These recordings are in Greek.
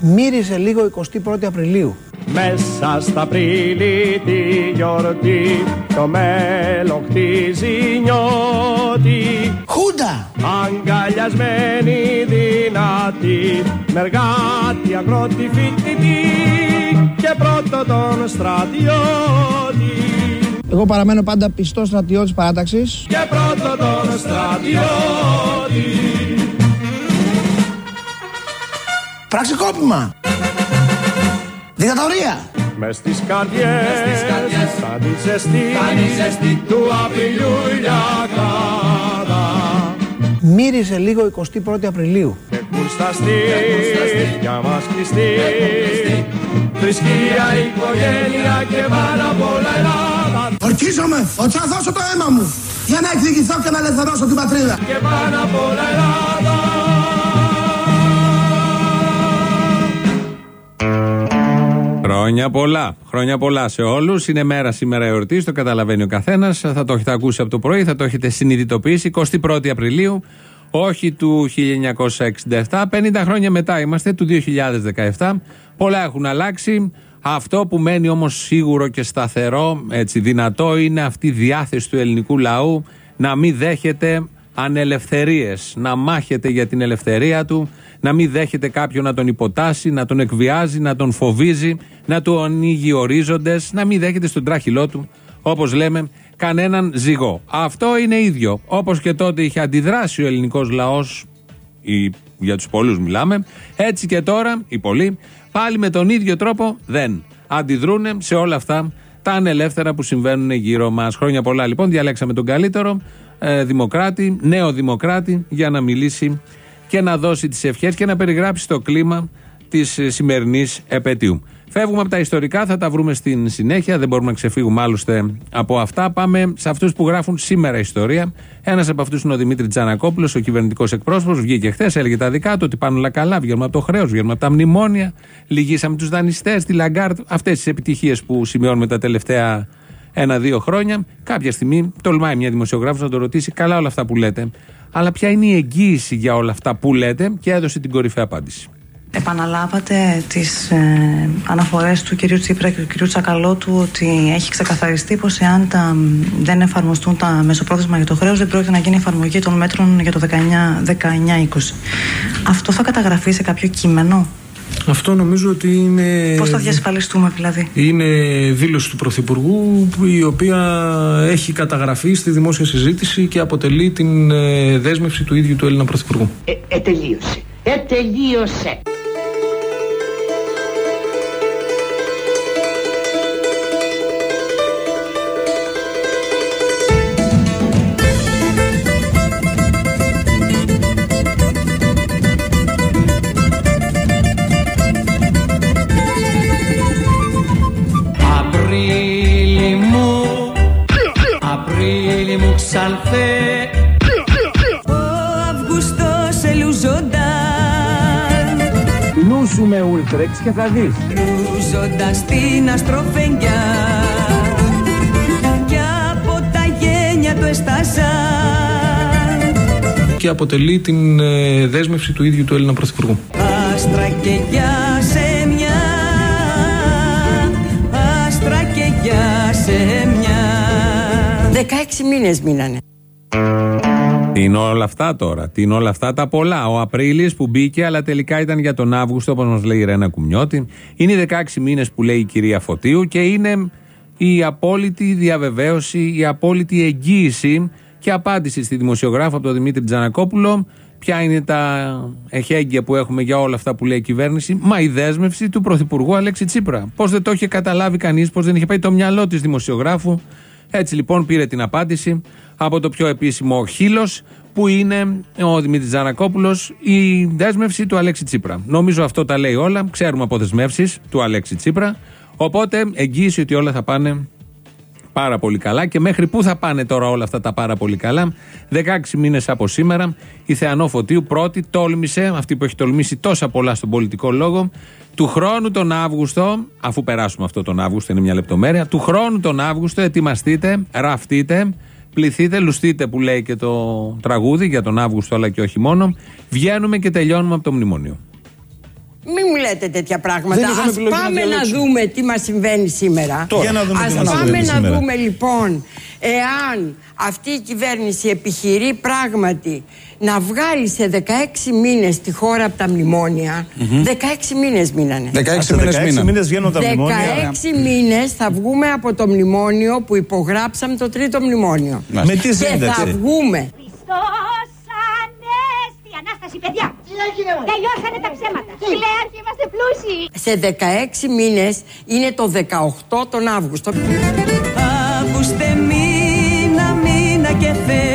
Μύρισε λίγο 21η Απριλίου. Μέσα στα Απρίλη τη γιορτή το μέλλον χτίζει νιώτη Χούντα! Αγκαλιασμένη δυνατή Μεργάτη αγρότη φοιτητή Και πρώτο τον στρατιώτη Εγώ παραμένω πάντα πιστός στρατιώτης παράταξης. Και πρώτο τον στρατιώτη Πραξικόπημα! Δικτατορία! Μες στις καρδιές Κάνει ζεστή Του Απριλιού ηλιακάδα Μύρισε λίγο 21η Απριλίου. Και κουρσταστή Για μας κλειστή Θρησκεία, οικογένεια και πάρα πολλά Ελλάδα Ορκίζομαι ότι θα δώσω το αίμα μου για να εκδικηθώ και να ελευθερώσω την πατρίδα. Και πάρα πολλά Ελλάδα Χρόνια πολλά. Χρόνια πολλά σε όλους. Είναι μέρα σήμερα εορτής, το καταλαβαίνει ο καθένας. Θα το έχετε ακούσει από το πρωί, θα το έχετε συνειδητοποιήσει. 21η Απριλίου, όχι του 1967. 50 χρόνια μετά είμαστε, του 2017. Πολλά έχουν αλλάξει. Αυτό που μένει όμως σίγουρο και σταθερό, έτσι δυνατό, είναι αυτή η διάθεση του ελληνικού λαού να μην δέχεται ανελευθερίες, να μάχεται για την ελευθερία του, να μην δέχεται κάποιον να τον υποτάσει, να τον εκβιάζει, να τον φοβίζει, να του ανοίγει ορίζοντες, να μην δέχεται στον τράχυλό του, όπως λέμε, κανέναν ζυγό. Αυτό είναι ίδιο. Όπως και τότε είχε αντιδράσει ο ελληνικός λαός, ή για τους πολλούς μιλάμε, έτσι και τώρα, οι πολλοί, πάλι με τον ίδιο τρόπο δεν αντιδρούν σε όλα αυτά τα ανελεύθερα που συμβαίνουν γύρω μας. Χρόνια πολλά λοιπόν, διαλέξαμε τον καλύτερο, ε, δημοκράτη, νέο δημοκράτη, για να μιλήσει και να δώσει τις ευχές και να περιγράψει το κλίμα της ε, σημερινής επαιτίου. Φεύγουμε από τα ιστορικά, θα τα βρούμε στην συνέχεια. Δεν μπορούμε να ξεφύγουμε άλλωστε από αυτά. Πάμε σε αυτούς που γράφουν σήμερα ιστορία. Ένας από αυτούς είναι ο Δημήτρη Τζανακόπουλος, ο κυβερνητικός εκπρόσωπος. Βγήκε χθες, έλεγε τα δικά του ότι πάνε όλα καλά. Βγαίνουμε από το χρέος, βγαίνουμε από τα μνημόνια. Λυγίσαμε τους δανειστές, τη Λαγκάρντ. Αυτές τις επιτυχίες που σημειώνουμε τα τελευταία ένα-δύο χρόνια. Κάποια στιγμή τολμάει μια δημοσιογράφος να το ρωτήσει: Καλά όλα αυτά που λέτε. Αλλά ποια είναι η εγγύηση για όλα αυτά που λέτε και έδωσε την κορυφαία απάντηση. Επαναλάβατε τις ε, αναφορές του κυρίου Τσίπρα και του κυρίου Τσακαλώτου ότι έχει ξεκαθαριστεί πως εάν τα, δεν εφαρμοστούν τα μεσοπρόθεσμα για το χρέος δεν πρόκειται να γίνει εφαρμογή των μέτρων για το 19-20. Αυτό θα καταγραφεί σε κάποιο κείμενο; Αυτό νομίζω ότι είναι. Πώς θα διασφαλιστούμε δηλαδή; Είναι δήλωση του Πρωθυπουργού που η οποία έχει καταγραφεί στη δημόσια συζήτηση και αποτελεί την ε, δέσμευση του ίδιου του Έλληνα Πρωθυπουργού. Ε, ε, τελείωσε. Και θα δεις. Λουζώντας την αστροφενιά Κι από τα γένια του εστάσα Και αποτελεί την ε, δέσμευση του ίδιου του Έλληνα Πρωθυπουργού. Άστρα και για σε μια Άστρα και για σε μια 16 μήνες μείνανε. Τι είναι όλα αυτά τώρα, τι είναι όλα αυτά; Τα πολλά. Ο Απρίλης που μπήκε, αλλά τελικά ήταν για τον Αύγουστο, όπως μας λέει η Ρένα Κουμιώτη. Είναι οι 16 μήνες που λέει η κυρία Φωτίου και είναι η απόλυτη διαβεβαίωση, η απόλυτη εγγύηση και απάντηση στη δημοσιογράφο από τον Δημήτρη Τζανακόπουλο. Ποια είναι τα εχέγγυα που έχουμε για όλα αυτά που λέει η κυβέρνηση; Μα η δέσμευση του Πρωθυπουργού Αλέξη Τσίπρα. Πώς δεν το είχε καταλάβει κανείς, πώς δεν είχε πάει το μυαλό της δημοσιογράφου. Έτσι λοιπόν πήρε την απάντηση από το πιο επίσημο χείλος που είναι ο Δημήτρης Τζανακόπουλο, η δέσμευση του Αλέξη Τσίπρα. Νομίζω αυτό τα λέει όλα. Ξέρουμε από δεσμεύσει του Αλέξη Τσίπρα. Οπότε εγγύηση ότι όλα θα πάνε πάρα πολύ καλά και μέχρι πού θα πάνε τώρα όλα αυτά τα πάρα πολύ καλά. 16 μήνες από σήμερα η Θεανό Φωτίου πρώτη τόλμησε, αυτή που έχει τολμήσει τόσα πολλά στον πολιτικό λόγο, του χρόνου τον Αύγουστο, αφού περάσουμε αυτό τον Αύγουστο, είναι μια λεπτομέρεια, του χρόνου τον Αύγουστο ετοιμαστείτε, ραφτείτε, πληθείτε, λουστείτε που λέει και το τραγούδι για τον Αύγουστο αλλά και όχι μόνο, βγαίνουμε και τελειώνουμε από το μνημόνιο. Μην μου λέτε τέτοια πράγματα. Δεν είχαμε Ας επιλογή να πάμε να, διαλέξουμε. δούμε τι μας συμβαίνει σήμερα. Τώρα. Για να δούμε Ας τι μας πάμε συμβαίνει να σήμερα. δούμε λοιπόν εάν αυτή η κυβέρνηση επιχειρεί πράγματι να βγάλει σε 16 μήνες τη χώρα από τα μνημόνια. 16 μήνες μήνανε. 16 Σε μήνες 16 μήνα. μήνες βγαίνουν τα 16 μνημόνια. μήνες θα βγούμε από το μνημόνιο που υπογράψαμε το τρίτο μνημόνιο. Με τι Και θα σύνταξη. βγούμε Χριστός Ανέστη, Ανάσταση, παιδιά. Τελειώσανε τα ψέματα. Κλαίαρχοι, είμαστε πλούσιοι. σε 16 μήνες είναι το 18 τον Αύγουστο. Αύγουστε μήνα, μήνα και Θεέ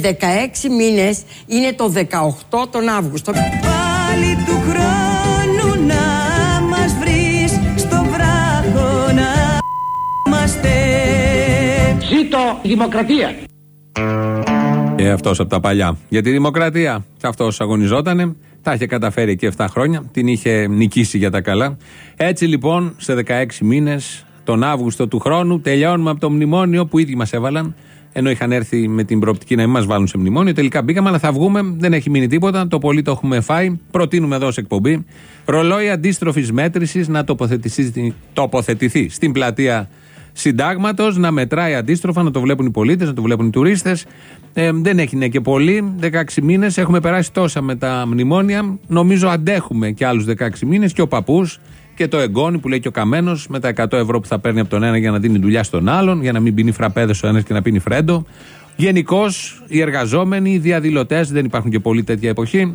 Σε 16 μήνες είναι το 18 τον Αύγουστο. Πάλι του χρόνου να μας βρεις Στο βράχο να είμαστε Ζήτω η δημοκρατία. Και αυτός από τα παλιά. Για τη δημοκρατία. Και αυτός αγωνιζότανε. Τα είχε καταφέρει και 7 χρόνια. Την είχε νικήσει για τα καλά. Έτσι λοιπόν, σε 16 μήνες, τον Αύγουστο του χρόνου, τελειώνουμε από το μνημόνιο που ήδη μας έβαλαν. Ενώ είχαν έρθει με την προοπτική να μην μας βάλουν σε μνημόνιο. Τελικά μπήκαμε, αλλά θα βγούμε. Δεν έχει μείνει τίποτα. Το πολύ το έχουμε φάει. Προτείνουμε εδώ σε εκπομπή. Ρολόι αντίστροφης μέτρησης να τοποθετηθεί, τοποθετηθεί στην πλατεία συντάγματος, να μετράει αντίστροφα, να το βλέπουν οι πολίτες, να το βλέπουν οι τουρίστες. Ε, δεν έχει ναι και πολύ. 16 μήνες έχουμε περάσει τόσα με τα μνημόνια. Νομίζω αντέχουμε και άλλους 16 μήνες και ο παππούς και το εγγόνι που λέει και ο Καμένος με τα 100 ευρώ που θα παίρνει από τον ένα για να δίνει δουλειά στον άλλον, για να μην πίνει φραπέδες ο ένας και να πίνει φρέντο. Γενικώς οι εργαζόμενοι, οι διαδηλωτές, δεν υπάρχουν και πολλοί τέτοια εποχή.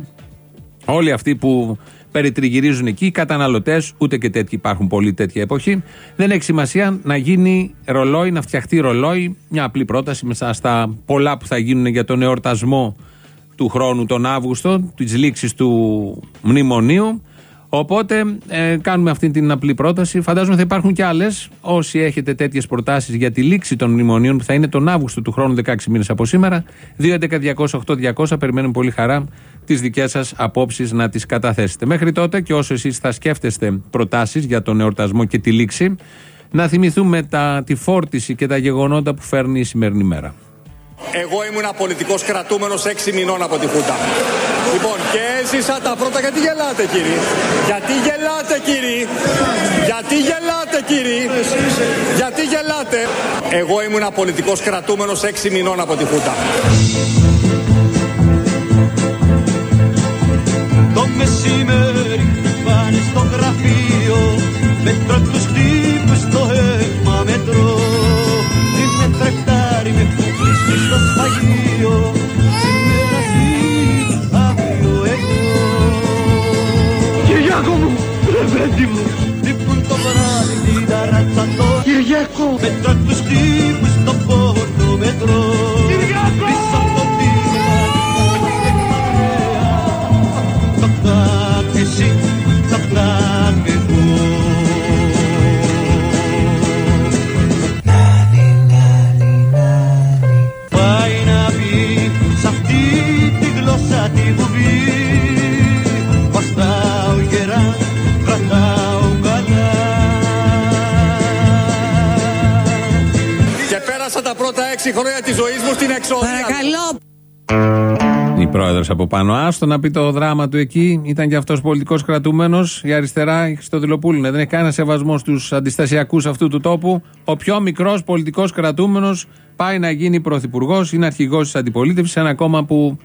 Όλοι αυτοί που περιτριγυρίζουν εκεί, οι καταναλωτές, ούτε και τέτοιοι υπάρχουν πολλοί τέτοια εποχή. Δεν έχει σημασία να γίνει ρολόι, να φτιαχτεί ρολόι. Μια απλή πρόταση μέσα στα πολλά που θα γίνουν για τον εορτασμό του χρόνου τον Αύγουστο, της λήξης του μνημονίου. Οπότε ε, κάνουμε αυτή την απλή πρόταση. Φαντάζομαι θα υπάρχουν και άλλες. Όσοι έχετε τέτοιες προτάσεις για τη λήξη των μνημονίων που θα είναι τον Αύγουστο του χρόνου, 16 μήνες από σήμερα, 2.11.208.200. Περιμένουμε πολύ χαρά τις δικές σας απόψεις να τις καταθέσετε. Μέχρι τότε και όσο εσείς θα σκέφτεστε προτάσεις για τον εορτασμό και τη λήξη, να θυμηθούμε τα, τη φόρτιση και τα γεγονότα που φέρνει η σημερινή μέρα. Εγώ ήμουν πολιτικός κρατούμενος 6 μηνών από τη Χούντα. Λοιπόν, και έζησα τα πρώτα. Γιατί γελάτε, κύριοι. Γιατί γελάτε, κύριοι. Γιατί γελάτε, κύριοι. Γιατί γελάτε; Εγώ ήμουν πολιτικός κρατούμενος 6 μηνών από τη Χούντα. Το μεσημέρι πάνε στο γραφείο Μετρώ τους κουκλίσει στο σφαγείο Σήμερα εσύ, αύριο εγώ Κυριάκο μου, ρεβέντι μου. Λείπουν το βράδυ την ταράτσα το Κυριάκο. Μετρώ τους τύπους στο πόρτο μετρώ πρώτα 6 χρόνια της ζωής μου στην εξόδια. Παρακαλώ. Η πρόεδρος από πάνω. Άστο να πει το δράμα του εκεί. Ήταν και αυτός πολιτικός κρατούμενος. Η αριστερά, η Χριστοδηλοπούλου. Δεν έχει κανένα σεβασμό στους αντιστασιακούς αυτού του τόπου. Ο πιο μικρός πολιτικός κρατούμενος πάει να γίνει πρωθυπουργός, είναι αρχηγός της αντιπολίτευσης, ένα κόμμα που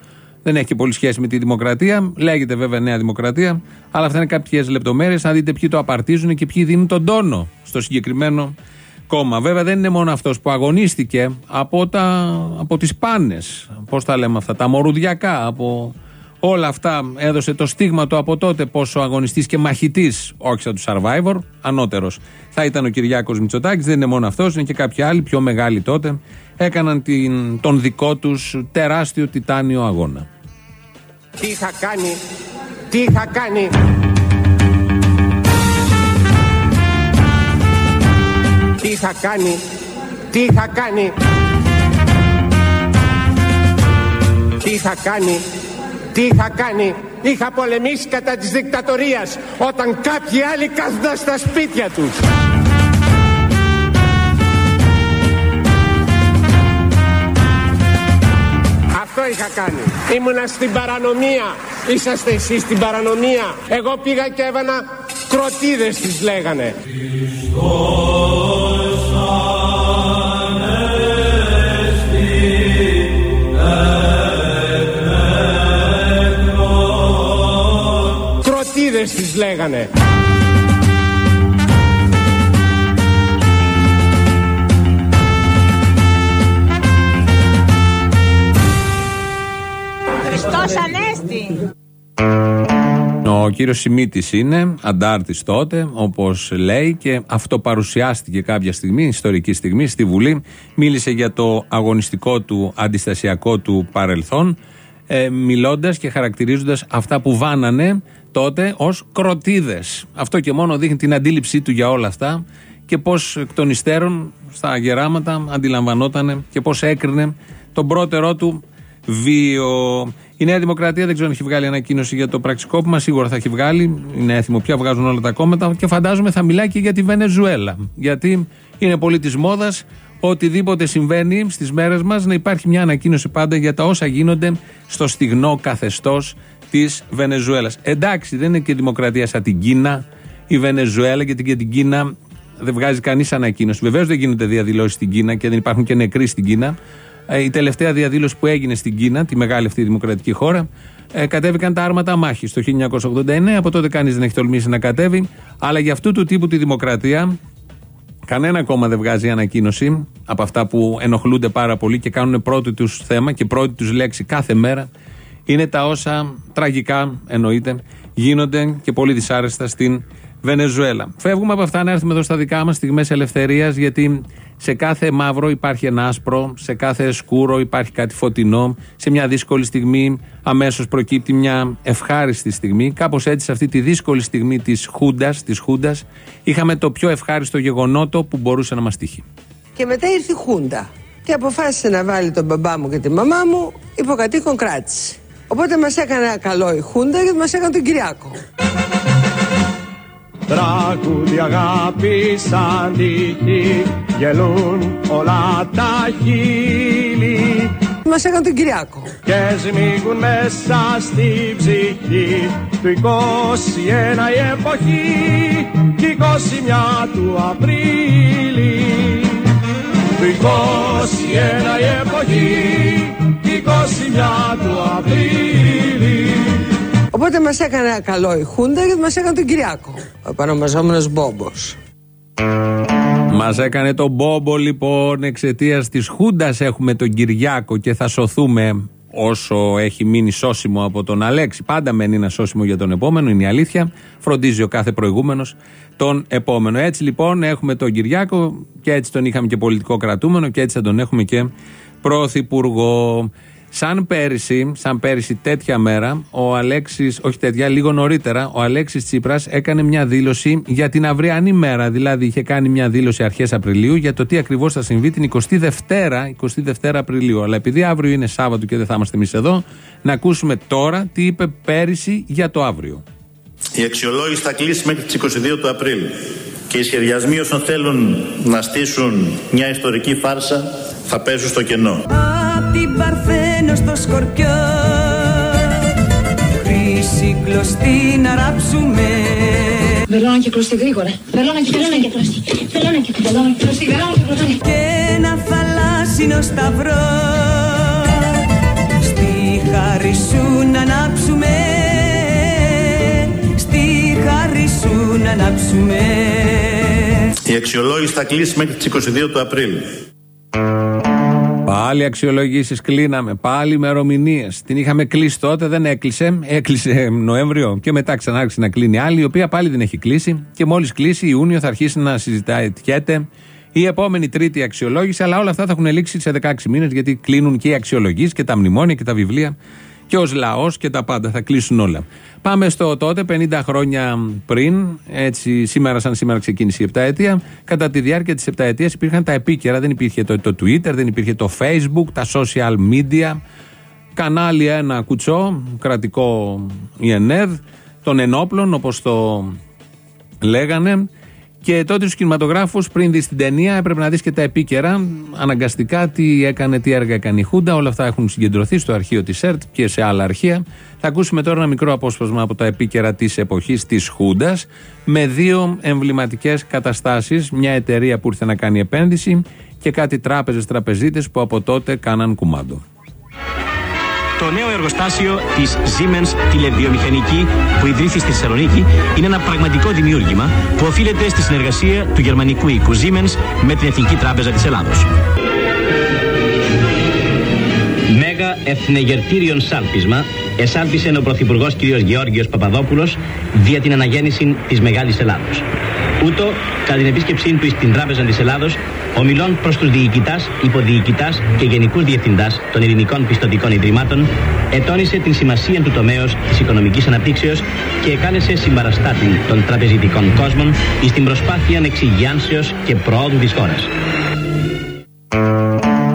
δεν έχει και πολύ σχέση με τη δημοκρατία. Λέγεται βέβαια Νέα Δημοκρατία. Αλλά αυτά είναι κάποιες λεπτομέρειες. Να δείτε ποιοι το απαρτίζουν και ποιοι δίνουν τον τόνο στο συγκεκριμένο κόμμα. Βέβαια δεν είναι μόνο αυτός που αγωνίστηκε από, τα, από τις πάνες, πώς τα λέμε αυτά, τα μορουδιακά, από όλα αυτά έδωσε το στίγμα του από τότε πόσο αγωνιστής και μαχητής, όχι σαν τους Survivor, ανώτερος. Θα ήταν ο Κυριάκος Μητσοτάκης, δεν είναι μόνο αυτός, είναι και κάποιοι άλλοι πιο μεγάλοι τότε, έκαναν την, τον δικό τους τεράστιο τιτάνιο αγώνα. Τι είχα κάνει, τι είχα κάνει; Τι είχα κάνει, τι είχα κάνει. Τι είχα κάνει, τι είχα κάνει. είχα πολεμήσει κατά της δικτατορίας όταν κάποιοι άλλοι κάθονταν στα σπίτια τους. Αυτό είχα κάνει. Ήμουνα στην παρανομία. Είσαστε εσείς στην παρανομία. Εγώ πήγα και έβανα κροτίδες τις λέγανε. Κροτίδες τις λέγανε. Χριστός Ανέστη. Ο κύριος Σιμίτης είναι αντάρτης τότε, όπως λέει, και αυτό παρουσιάστηκε κάποια στιγμή, ιστορική στιγμή, στη Βουλή. Μίλησε για το αγωνιστικό του, αντιστασιακό του παρελθόν, ε, μιλώντας και χαρακτηρίζοντας αυτά που βάνανε τότε ως κροτίδες. Αυτό και μόνο δείχνει την αντίληψή του για όλα αυτά και πώς εκ των υστέρων στα γεράματα αντιλαμβανόταν και πώς έκρινε τον πρώτερό του βίο. Η Νέα Δημοκρατία δεν ξέρω αν έχει βγάλει ανακοίνωση για το πραξικόπημα. Σίγουρα θα έχει βγάλει. Είναι έθιμο πια, βγάζουν όλα τα κόμματα. Και φαντάζομαι θα μιλάει και για τη Βενεζουέλα. Γιατί είναι πολύ της μόδας οτιδήποτε συμβαίνει στις μέρες μας να υπάρχει μια ανακοίνωση πάντα για τα όσα γίνονται στο στιγνό καθεστώς της Βενεζουέλας. Εντάξει, δεν είναι και δημοκρατία σαν την Κίνα, η Βενεζουέλα, γιατί και την Κίνα δεν βγάζει κανείς ανακοίνωση. Βεβαίως δεν γίνονται διαδηλώσεις στην Κίνα και δεν υπάρχουν και νεκροί στην Κίνα. Ε, η τελευταία διαδήλωση που έγινε στην Κίνα, τη μεγάλη αυτή δημοκρατική χώρα, ε, κατέβηκαν τα άρματα μάχης το 1989. Από τότε κανείς δεν έχει τολμήσει να κατέβει. Αλλά για αυτού του τύπου τη δημοκρατία, κανένα κόμμα δεν βγάζει ανακοίνωση από αυτά που ενοχλούνται πάρα πολύ και κάνουν πρώτη τους θέμα και πρώτη τους λέξη κάθε μέρα. Είναι τα όσα τραγικά εννοείται γίνονται και πολύ δυσάρεστα στην Βενεζουέλα. Φεύγουμε από αυτά να έρθουμε εδώ στα δικά μας στιγμές ελευθερίας, γιατί σε κάθε μαύρο υπάρχει ένα άσπρο, σε κάθε σκούρο υπάρχει κάτι φωτεινό. Σε μια δύσκολη στιγμή αμέσως προκύπτει μια ευχάριστη στιγμή. Κάπως έτσι, σε αυτή τη δύσκολη στιγμή της Χούντας, της Χούντας, είχαμε το πιο ευχάριστο γεγονότο που μπορούσε να μας τύχει. Και μετά ήρθε η Χούντα και αποφάσισε να βάλει τον μπαμπά μου και τη μαμά μου υποκατοίκον κράτηση. Οπότε μας έκανε ένα καλό η Χούντα γιατί μας έκανε τον Κυριάκο. Τραγούδι αγάπη σαν τύχη γελούν όλα τα χείλη Μας έκανε τον Κυριάκο. και σμίγουν μέσα στη ψυχή του 21 η εποχή κι 21 του Απρίλη του 21 η εποχή κι 21 του Απρίλη Οπότε μας έκανε ένα καλό η Χούντα γιατί μας έκανε τον Κυριάκο. Ο επανομαζόμενος Μπόμπος. Μας έκανε τον Μπόμπο λοιπόν εξαιτίας της Χούντας έχουμε τον Κυριάκο και θα σωθούμε όσο έχει μείνει σώσιμο από τον Αλέξη. Πάντα μένει ένα σώσιμο για τον επόμενο, είναι η αλήθεια. Φροντίζει ο κάθε προηγούμενος τον επόμενο. Έτσι λοιπόν έχουμε τον Κυριάκο και έτσι τον είχαμε και πολιτικό κρατούμενο και έτσι θα τον έχουμε και πρωθυπουργό. Σαν πέρυσι, σαν πέρυσι τέτοια μέρα, ο Αλέξης, όχι τέτοια, λίγο νωρίτερα, ο Αλέξης Τσίπρας έκανε μια δήλωση για την αυριανή μέρα. Δηλαδή είχε κάνει μια δήλωση αρχές Απριλίου για το τι ακριβώς θα συμβεί την 22η, 22 Απριλίου. Αλλά επειδή αύριο είναι Σάββατο και δεν θα είμαστε εμείς εδώ, να ακούσουμε τώρα τι είπε πέρυσι για το αύριο. Η αξιολόγηση θα κλείσει μέχρι τις 22 του Απρίλη και οι σχεδιασμοί όσων θέλουν να στήσουν μια ιστορική φάρσα θα πέσουν στο κενό. Απ' την Παρθένο στο Σκορπιό Χρύση κλωστή να ράψουμε Θέλω να κυκλωστεί γρήγορα. Θέλω να κυκλωστεί. Θέλω να κυκλωστεί. Θέλω να κυκλωστεί. Θέλω να κυκλωστεί. Θέλω να κυκλωστεί. Και ένα θαλάσσινο σταυρό Στη χάρη σου να ανάψουμε Στη χάρη σου να ανάψουμε Η αξιολόγηση θα κλείσει μέχρι τις 22 του Απρίλη. Πάλι αξιολογήσεις κλείναμε. Πάλι ημερομηνίες. Την είχαμε κλείσει τότε, δεν έκλεισε. Έκλεισε Νοέμβριο και μετά ξανά άρχισε να κλείνει άλλη, η οποία πάλι δεν έχει κλείσει. Και μόλις κλείσει Ιούνιο θα αρχίσει να συζητιέται η επόμενη τρίτη αξιολόγηση. Αλλά όλα αυτά θα έχουν λήξει σε 16 μήνες, γιατί κλείνουν και οι αξιολογήσεις και τα μνημόνια και τα βιβλία και ως λαός και τα πάντα. Θα κλείσουν όλα. Πάμε στο τότε, 50 χρόνια πριν, έτσι σήμερα, σαν σήμερα ξεκίνησε η επταετία. Κατά τη διάρκεια της επταετία υπήρχαν τα επίκαιρα. Δεν υπήρχε το, το Twitter, δεν υπήρχε το Facebook, τα social media. κανάλι ένα κουτσό, κρατικό η ΕΝΕΔ, των ενόπλων όπως το λέγανε και τότε στου κινηματογράφου, πριν δεις την ταινία, έπρεπε να δεις και τα επίκαιρα. Αναγκαστικά τι έκανε, τι έργα έκανε η Χούντα. Όλα αυτά έχουν συγκεντρωθεί στο αρχείο της ΕΡΤ και σε άλλα αρχεία. Θα ακούσουμε τώρα ένα μικρό απόσπασμα από τα επίκαιρα της εποχής της Χούντας. Με δύο εμβληματικές καταστάσεις. Μια εταιρεία που ήρθε να κάνει επένδυση και κάτι τράπεζες, τραπεζίτες που από τότε κάναν κουμάντο. Το νέο εργοστάσιο της Siemens Τηλεβιομηχανική που ιδρύθη στη Θεσσαλονίκη είναι ένα πραγματικό δημιούργημα που οφείλεται στη συνεργασία του γερμανικού οίκου Siemens με την Εθνική Τράπεζα της Ελλάδος. Μέγα εθνεγερτήριον σάλπισμα εσάλπισε ο Πρωθυπουργός κ. Γεώργιος Παπαδόπουλος δια την αναγέννηση της Μεγάλης Ελλάδος. Ούτω, κατά την επίσκεψή του στην Τράπεζα της Ελλάδος, ομιλών προς τους διοικητάς, υποδιοικητάς και γενικούς διευθυντάς των ελληνικών πιστοτικών ιδρυμάτων, ετώνησε την σημασία του τομέως της οικονομικής αναπτύξεως και εκάλεσε συμπαραστάτη των τραπεζιτικών κόσμων στην προσπάθεια εξυγιάνσεως και προόδου της χώρας.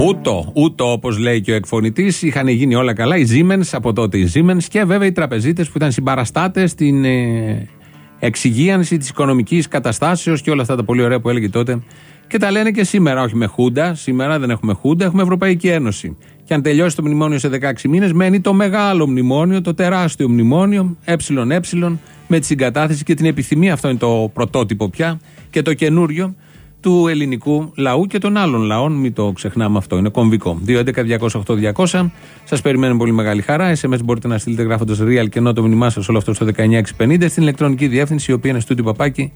Ούτω, ούτω όπως λέει και ο εκφωνητής, είχαν γίνει όλα καλά. Οι Siemens, από τότε οι Siemens και βέβαια οι τραπεζίτες που ήταν συμπαραστάτες στην ε, εξυγίανση της οικονομικής καταστάσεως και όλα αυτά τα πολύ ωραία που έλεγε τότε. Και τα λένε και σήμερα, όχι με Χούντα. Σήμερα δεν έχουμε Χούντα, έχουμε Ευρωπαϊκή Ένωση. Και αν τελειώσει το μνημόνιο σε 16 μήνες, μένει το μεγάλο μνημόνιο, το τεράστιο μνημόνιο, ε, με τη συγκατάθεση και την επιθυμία. Αυτό είναι το πρωτότυπο πια. Και το καινούριο του ελληνικού λαού και των άλλων λαών. Μην το ξεχνάμε αυτό, είναι κομβικό. 2.11.208.200. Σας περιμένουμε πολύ μεγάλη χαρά. SMS μπορείτε να στείλετε γράφοντας real και ενώ το μήνυμά σας όλο αυτό στο 19650 στην ηλεκτρονική διεύθυνση, η οποία είναι στο παπάκι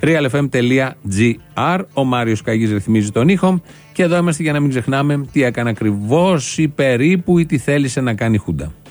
realfm.gr. Ο Μάριος Καγής ρυθμίζει τον ήχο. Και εδώ είμαστε για να μην ξεχνάμε τι έκανε ακριβώς ή περίπου ή τι θέλησε να κάνει η Χούντα.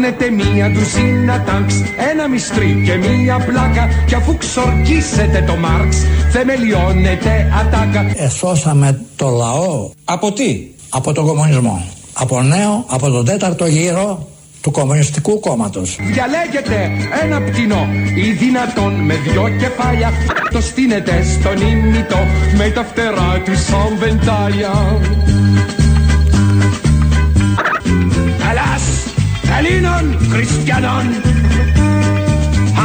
Παίρνετε μία ντουζίνα τάγκς, ένα μυστρί και μία πλάκα. Κι αφού ξορκίσετε το Μάρξ, θεμελιώνετε ατάκα. Εσώσαμε το λαό. Από τι; Από τον κομμουνισμό. Από νέο, από τον τέταρτο γύρο του Κομμουνιστικού Κόμματος. Διαλέγετε ένα πτηνό ή δυνατόν με δυο κεφάλια. Το στείνετε στον ήμιτο με τα φτερά του σαν βεντάλια. Ελλήνων χριστιανών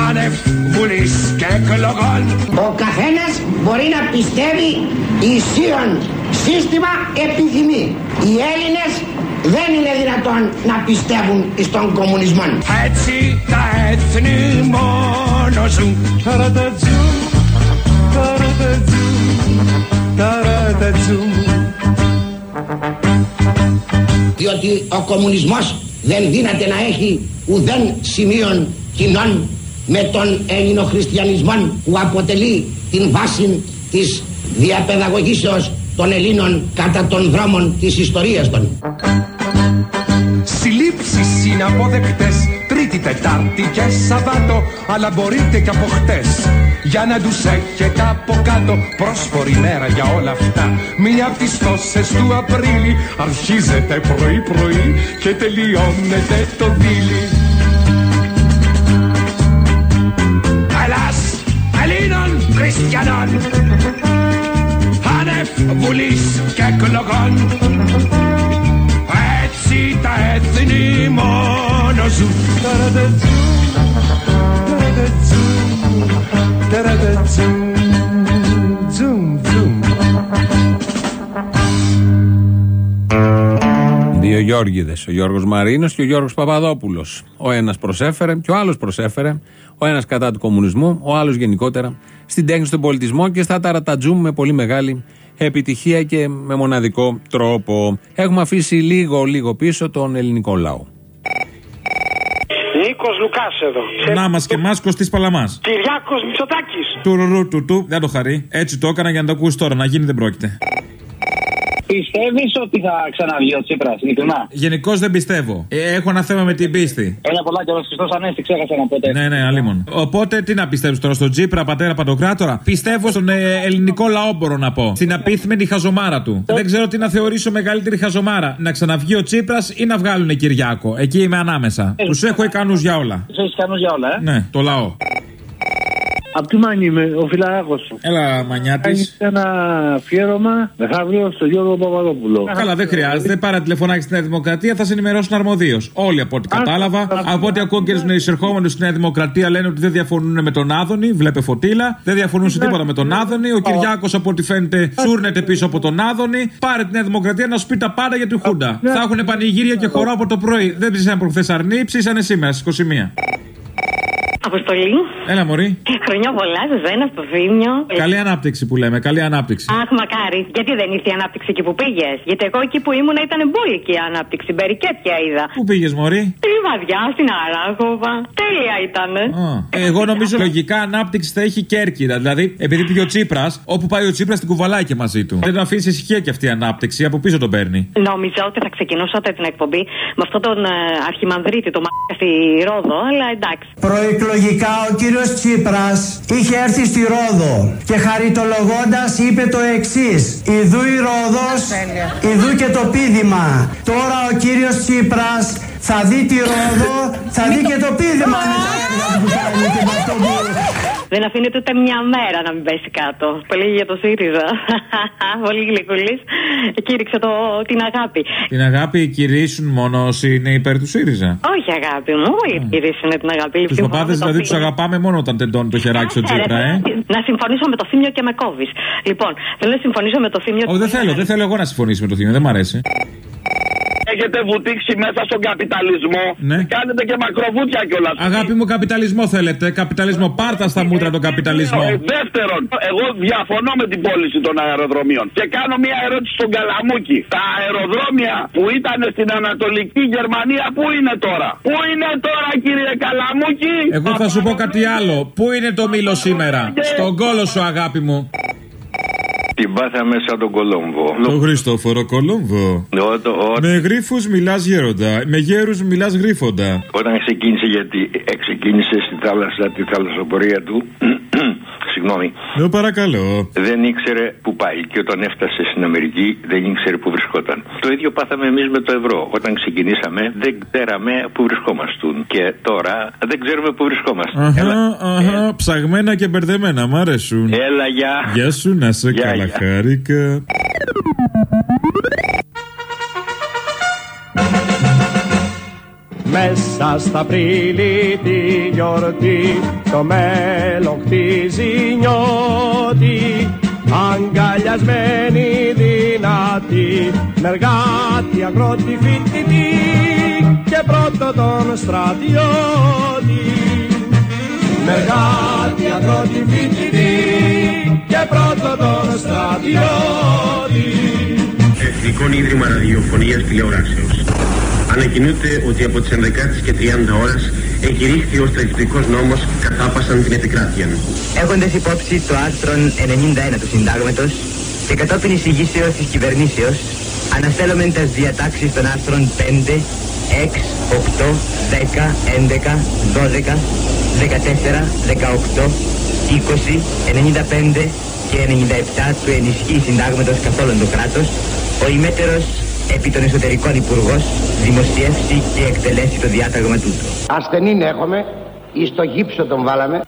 άνευ βουλής και εκλογών. Ο καθένας μπορεί να πιστεύει ισίων σύστημα επιθυμεί. Οι Έλληνες δεν είναι δυνατόν να πιστεύουν στον κομμουνισμό. Έτσι τα έθνη μόνο ζουν. Ταρατατζουμ, ταρατατζουμ, ταρατατζουμ. Διότι ο κομμουνισμός δεν δύναται να έχει ουδέν σημείων κοινών με τον ελληνοχριστιανισμό που αποτελεί την βάση της διαπαιδαγωγήσεως των Ελλήνων κατά των δρόμων της ιστορίας των. Συλλήψεις είναι αποδεκτές Τρίτη, Τετάρτη και Σαββάτο Αλλά μπορείτε και από χτες Για να τους έχετε από κάτω Πρόσφορη μέρα για όλα αυτά. Μία από τις τόσες του Απρίλη Αρχίζετε πρωί πρωί Και τελειώνετε το δίλη Ελλάς Ελλήνων Χριστιανών Άνευ Βουλής και εκλογών Γιώργιδες, ο Γιώργος Μαρίνος και ο Γιώργος Παπαδόπουλος. Ο ένας προσέφερε και ο άλλος προσέφερε. Ο ένας κατά του κομμουνισμού, ο άλλος γενικότερα στην τέχνη, στον πολιτισμό και στα ταρατατζούμ με πολύ μεγάλη επιτυχία και με μοναδικό τρόπο. Έχουμε αφήσει λίγο, λίγο πίσω τον ελληνικό λαό. Νίκος Λουκάς εδώ. Να μας και εμά Κωστής Παλαμάς. Κυριάκος Μητσοτάκης. Του ρου του του, δεν το χαρεί. Έτσι το έκανα για να το ακούσεις τώρα, να γίνει δεν πρόκειται. Πιστεύεις ότι θα ξαναβγεί ο Τσίπρας, ειλικρινά; Γενικώς δεν πιστεύω. Ε, έχω ένα θέμα με την πίστη. Ένα πολλά και ο Χριστός Ανέστη, ξέχασα να πω τέτοιο. Ναι, ναι, αλίμον. Οπότε τι να πιστεύεις τώρα, στον Τζίπρα, πατέρα Παντοκράτορα; Πιστεύω στον ε, ελληνικό λαό, μπορώ να πω. Στην απίθμενη χαζομάρα του. Δεν ξέρω τι να θεωρήσω μεγαλύτερη χαζομάρα. Να ξαναβγεί ο Τσίπρας ή να βγάλουν Κυριάκο. Εκεί είμαι ανάμεσα. Τους έχω ικανούς για όλα. Τους έχεις ικανούς για όλα, ε; Ναι, το λαό. Απ' τη Μάνη είμαι, ο φιλαράκος σου. Έλα, μανιάτης. Κάνεις ένα αφιέρωμα μεθαύριο στο Γιώργο Παπαδόπουλο. Καλά, δεν χρειάζεται. Πάρα τηλεφωνάκι στη Νέα Δημοκρατία, θα σε ενημερώσουν αρμοδίως. Όλοι από ό,τι κατάλαβα. Από ό,τι ακούω και τους εισερχόμενου στη Νέα Δημοκρατία λένε ότι δεν διαφωνούν με τον Άδωνη. Βλέπε φωτίλα. Δεν διαφωνούν σε τίποτα με τον Άδωνη. Ο Κυριάκος, από ό,τι φαίνεται, σούρνεται πίσω από τον Άδωνη. Πάρε τη Νέα Δημοκρατία να σου πει τα πάντα για τη Χούντα. Θα έχουν πανηγύρια και χορό από το πρωί. Δεν ψήσανε προχθές αρνή, ψήσανε σήμερα στις 21. Αποστολή. Έλα, Μωρή. Χρονιά πολλά, Ζεζένα στο Θήμιο. Καλή ανάπτυξη που λέμε, καλή ανάπτυξη. Αχ, μακάρι. Γιατί δεν ήρθε η ανάπτυξη εκεί που πήγες; Γιατί εγώ εκεί που ήμουν ήταν μπόλικη η ανάπτυξη. Μπερικέτια είδα. Πού πήγες, Μωρή; Στη Λιβαδιά, στην Αράχοβα. Τέλεια ήταν. Εγώ νομίζω λογικά ανάπτυξη θα έχει Κέρκυρα. Δηλαδή, επειδή πήγε ο Τσίπρας, όπου πάει ο Τσίπρας την κουβαλάει και μαζί του. Δεν τον αφήνει ησυχία και αυτή η ανάπτυξη, από πίσω τον παίρνει. Νόμιζα ότι θα ξεκινούσατε την εκπομπή με αυτόν τον ε, αρχιμανδρίτη, το μ***α στη Ρόδο, αλλά εντάξει. Προεκλογικά ο κύριος Τσίπρας είχε έρθει στη Ρόδο και χαριτολογώντας είπε το εξής Ιδού η Ρόδος, ιδού και το πίδημα. Τώρα ο κύριος Τσίπρας θα δει τη Ρόδο, θα δει και το πίδημα. Με τα έργα που κάνει και με αυτό που... Δεν αφήνεται ούτε μια μέρα να μην πέσει κάτω. Πολύ για το ΣΥΡΙΖΑ. Πολύ γλυκούλης. Κήρυξε το, την αγάπη. Την αγάπη κηρύσουν μόνο όσοι είναι υπέρ του ΣΥΡΙΖΑ. Όχι αγάπη μου, όλοι κηρύσουν την αγάπη. Τους παπάδες δηλαδή τους αγαπάμε μόνο όταν τεντώνει το χεράκι στο Τσίπρα, ε. Να συμφωνήσω με το θύμιο και με κόβεις. Λοιπόν, θέλω να συμφωνήσω με το θύμιο. Όχι, δεν θέλω, δεν θέλω εγώ να συμφωνήσω με το θύμιο, δεν μ' αρέσει. Έχετε βουτήξει μέσα στον καπιταλισμό. Ναι. Κάνετε και μακροβούτια κιόλας. Αγάπη μου, καπιταλισμό θέλετε. Καπιταλισμό. Πάρτα στα μούτρα τον καπιταλισμό. Ε, Δεύτερον, εγώ διαφωνώ με την πώληση των αεροδρομίων. Και κάνω μια ερώτηση στον Καλαμούκη. Τα αεροδρόμια που ήταν στην Ανατολική Γερμανία, πού είναι τώρα; Πού είναι τώρα, κύριε Καλαμούκη; Εγώ θα σου πω κάτι άλλο. Πού είναι το μήλο σήμερα; Στον κόλο σου, αγάπη μου. Την πάθαμε σαν τον Κολόμβο. Το Χριστόφορο Κολόμβο. Ο- το- ο- Με γρήφου μιλάς γέροντα. Με γέρους μιλάς γρήφοντα. Όταν ξεκίνησε, γιατί ε, ξεκίνησε στη θάλασσα τη θαλασσοπορία του, συγγνώμη, Ναι, παρακαλώ. δεν ήξερε που πάει. Και όταν έφτασε στην Αμερική, δεν ήξερε που βρισκόταν. Το ίδιο πάθαμε εμείς με το ευρώ. Όταν ξεκινήσαμε, δεν ξέραμε που βρισκόμαστούν. Και τώρα δεν ξέρουμε που βρισκόμαστε. Έλα, Αχα, αχα, ψαγμένα και μπερδεμένα, μ' αρέσουν. έλα, γεια. Γεια σου, να σε Γεια, καλά, γεια. χάρηκα. Μέσα στα Απρίλη τη γιορτή το μέλλον χτίζει νιώτη αγκαλιασμένη δυνατή με εργάτη αγρότη φοιτητή και πρώτο τον στρατιώτη με εργάτη αγρότη φοιτητή και πρώτο τον στρατιώτη Εθνικό Ίδρυμα Ραδιοφωνίας Τηλεοράσεως. Ανακοινούται ότι από τις 11 και 30 ώρες εκηρύχθη ο στρατιωτικός νόμος κατάπασαν την επικράτεια. Έχοντας υπόψη το άρθρο 91 του Συντάγματος και κατόπιν εισηγήσεως της κυβερνήσεως, αναστέλουμε τις διατάξεις των άρθρων 5, 6, 8, 10, 11, 12, 14, 18, 20, 95 και 97 του ενισχύει συντάγματος καθόλου το κράτος, ο ημέτερος επί των εσωτερικών υπουργός δημοσιεύσει και εκτελέσει το διάταγμα τούτο. Ασθενήν έχουμε, εις το γύψο τον βάλαμε.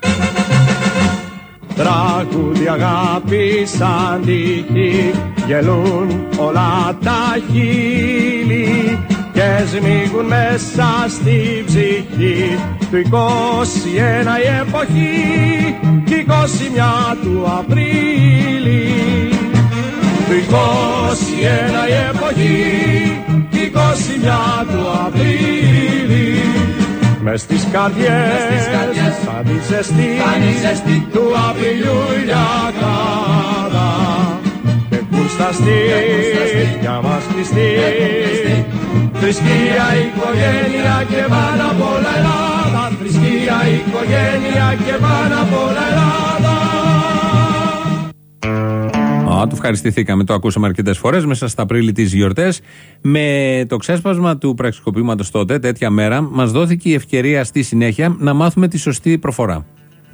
Τραγούδι αγάπη σαν τύχη γελούν όλα τα χείλη και σμίγουν μέσα στη ψυχή. Του 21 η εποχή κι 21 του Απρίλη. Του 21 η εποχή κι 21 του Απρίλη. Μες στις καρδιές, σαν τη ζεστή, του απειλιού λιακάδα και κουρσταστή για μας κλειστή θρησκεία, οικογένεια και πάνω απ' όλα Ελλάδα θρησκεία, οικογένεια και πάνω απ' όλα Ελλάδα Α, του ευχαριστηθήκαμε. Το ακούσαμε αρκετές φορές μέσα στα Απρίλη τι γιορτές. Με το ξέσπασμα του πραξικοπήματος τότε, τέτοια μέρα, μας δόθηκε η ευκαιρία στη συνέχεια να μάθουμε τη σωστή προφορά.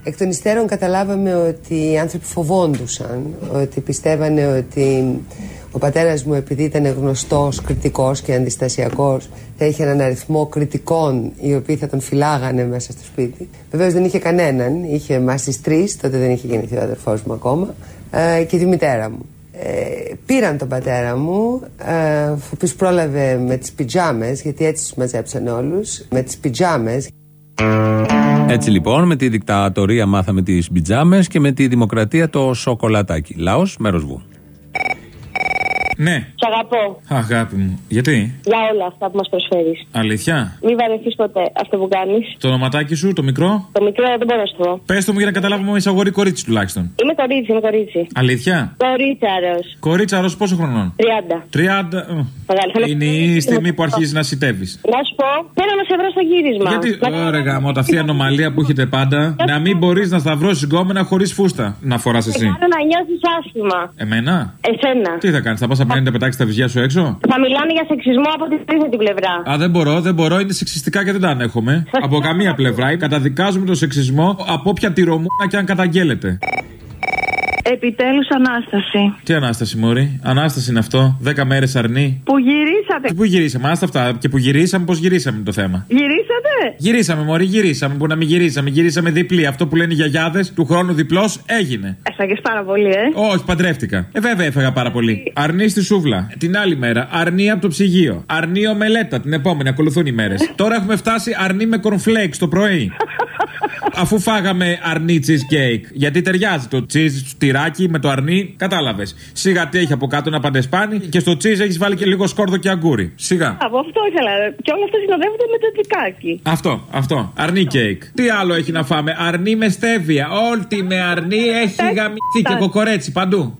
Εκ των υστέρων καταλάβαμε ότι οι άνθρωποι φοβόντουσαν, ότι πιστεύανε ότι ο πατέρας μου επειδή ήταν γνωστός, κριτικός και αντιστασιακός θα είχε έναν αριθμό κριτικών οι οποίοι θα τον φυλάγανε μέσα στο σπίτι. Βεβαίως δεν είχε κανέναν, είχε εμάς τις τρεις, τότε δεν είχε γεννηθεί ο αδερφός μου ακόμα ε, και τη μητέρα μου. Ε, πήραν τον πατέρα μου, ε, ο οποίος πρόλαβε με τις πιτζάμες, γιατί έτσι τους μαζέψαν όλους, με τις πιτζάμες. Έτσι λοιπόν, με τη δικτατορία μάθαμε τις πιτζάμες και με τη δημοκρατία το σοκολατάκι. Λαός, μέρος βου. Ναι. Σ' αγαπώ. Αγάπη μου. Γιατί; Για όλα αυτά που μας προσφέρεις. Αλήθεια; Μην βαρεθείς ποτέ αυτό που κάνεις. Το ονοματάκι σου, το μικρό; Το μικρό δεν μπορώ να σου πω. Πες το μου για να καταλάβουμε είσαι αγόρι κορίτσι τουλάχιστον. Είμαι κορίτσι, είμαι κορίτσι. Αλήθεια; Κορίτσαρος. Κορίτσαρος πόσο χρονών; 30. 30. ε, Είναι η στιγμή που αρχίζεις να σιτεύεις. Να σου πω, θέλω να σε βρω στο γύρισμα. Γιατί, Να- ωραία γάμο, αυτή η ανομαλία που έχετε πάντα, να μην μπορείς να σταυρώσεις γκόμενα χωρίς φούστα να φοράς Σε εσύ. κάνω να νιώθει άσχημα. Εμένα; Εσένα. Τι θα κάνεις, θα πας από να πετάξει τα βυζιά σου έξω; Θα μιλάνε για σεξισμό από την τρίτη πλευρά. Α, δεν μπορώ, δεν μπορώ, είναι σεξιστικά και δεν τα ανέχομαι. από καμία πλευρά. Καταδικάζουμε τον σεξισμό από όποια τυρομούνα και αν καταγγέλλεται. Επιτέλους Ανάσταση. Τι ανάσταση, Μωρή; Ανάσταση είναι αυτό. Δέκα μέρες αρνή. Που γυρίσατε. Και πού γυρίσαμε, άστα αυτά. Και που γυρίσαμε, πώς γυρίσαμε είναι το θέμα; Γυρίσατε. Γυρίσαμε, Μωρή, γυρίσαμε. Που να μην γυρίσαμε, γυρίσαμε διπλή. Αυτό που λένε οι γιαγιάδες, του χρόνου διπλός έγινε. Έφαγες πάρα πολύ, ε. Όχι, παντρεύτηκα. Ε, βέβαια έφαγα πάρα πολύ. Αρνή στη σούβλα. Την άλλη μέρα, αρνή από το ψυγείο. Αρνή ομελέτα την επόμενη, ακολουθούν οι μέρες. Τώρα έχουμε φτάσει αρνή με cornflakes το πρωί. Αφού φάγαμε αρνί cheesecake. Γιατί ταιριάζει το cheese στο τυράκι με το αρνί, κατάλαβες. Σιγά τι έχει από κάτω ένα παντεσπάνι και στο cheese έχεις βάλει και λίγο σκόρδο και αγκούρι. Σιγά. Από αυτό ήθελα. Και όλα αυτά συνοδεύονται με το τικάκι. Αυτό, αυτό. Αρνί κέικ. Τι άλλο έχει να φάμε; Αρνί με στέβια. Όλτη με αρνί έχει γαμιθεί και κοκορέτσι παντού.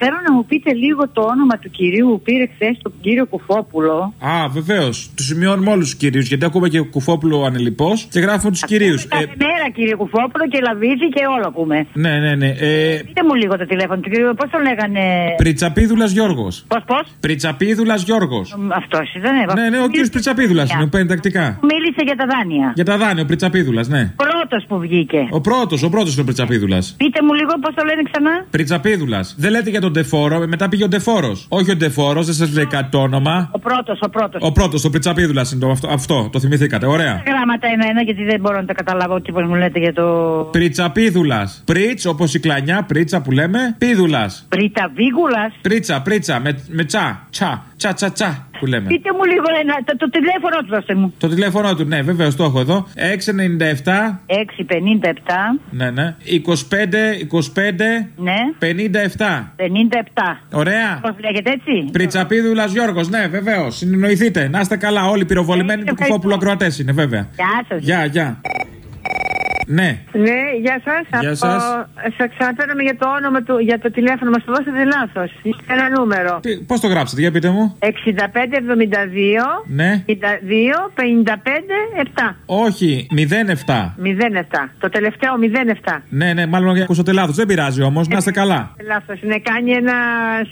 Θέλω να μου πείτε λίγο το όνομα του κυρίου που πήρε χθες τον κύριο Κουφόπουλο. Α, βεβαίως. Του σημειώνουμε όλους τους κυρίους. Γιατί ακούμε και κουφόπουλο ανελειπώς και γράφουμε τους κυρίους. Κάθε μέρα κύριε Κουφόπουλο και λαβίζει και όλο ακούμε. ναι, ναι, ναι. Ε, Πείτε μου λίγο το τηλέφωνο του κυρίου, πώς το λέγανε; Πριτσαπίδουλας Γιώργος. Πώς, πώς; Πριτσαπίδουλας Γιώργος. Αυτός ήταν, ε. Ναι, ναι, ο κύριος Πριτσαπίδουλας είναι. Ο παίρνει τακτικά. Μίλησε για τα δάνεια. Για τα δάνεια, ο Πριτσαπίδουλας, ναι. Πρώτος που βγήκε. Ο πρώτος, ο πρώτος είναι ο Πριτσαπίδουλας. Πείτε μου λίγο πώς το λένε ξανά. Πριτσαπίδουλας. Δεν λέτε για τον Ντεφόρο, μετά πήγε ο Ντεφόρο. Όχι ο Ντεφόρο, δεν σας λέει κάτι το όνομα. Ο πρώτος, ο πρώτος. Ο πρώτος, ο Πριτσαπίδουλας είναι το, αυτό, αυτό, το θυμηθήκατε. Ωραία. Γράμματα εμένα γιατί δεν μπορώ να τα καταλάβω τι μου λέτε για το. Πριτσαπίδουλας. Πριτς, όπως η κλανιά, πρίτσα που λέμε. Πίδουλας. Πριταβίγουλα. Πρίτσα, πρίτσα, με, με τσα. Τσα, τσα, τσα, τσα που λέμε. Πείτε μου λίγο ένα, το, το τηλέφωνο του δώστε μου. Το τηλέφωνο του, ναι, βεβαίως το έχω εδώ. 697. 657. Ναι, ναι. 25, 25. Ναι. 57. 57. Ωραία. Πώς λέγεται έτσι; Πριτσαπίδουλα Γιώργο, ναι, βεβαίως. Συνεννοηθείτε. Να είστε καλά. Όλοι πυροβολημένοι του κουφόπουλου ακροατές είναι, βέβαια. Γεια σας. Γεια, γεια. Ναι. Ναι, γεια σας. Γεια σας. Σα ξαναφέραμε για το όνομα του, για το τηλέφωνο. Μας το δώσατε λάθος. Ένα νούμερο. Πώς το γράψατε, για πείτε μου. 6572 Ναι. 52 55 7. Όχι, 07. 07. Το τελευταίο 07. Ναι, ναι, μάλλον ακούσατε λάθος. Δεν πειράζει όμως, να είστε καλά. Λάθος. Ναι, κάνει ένα,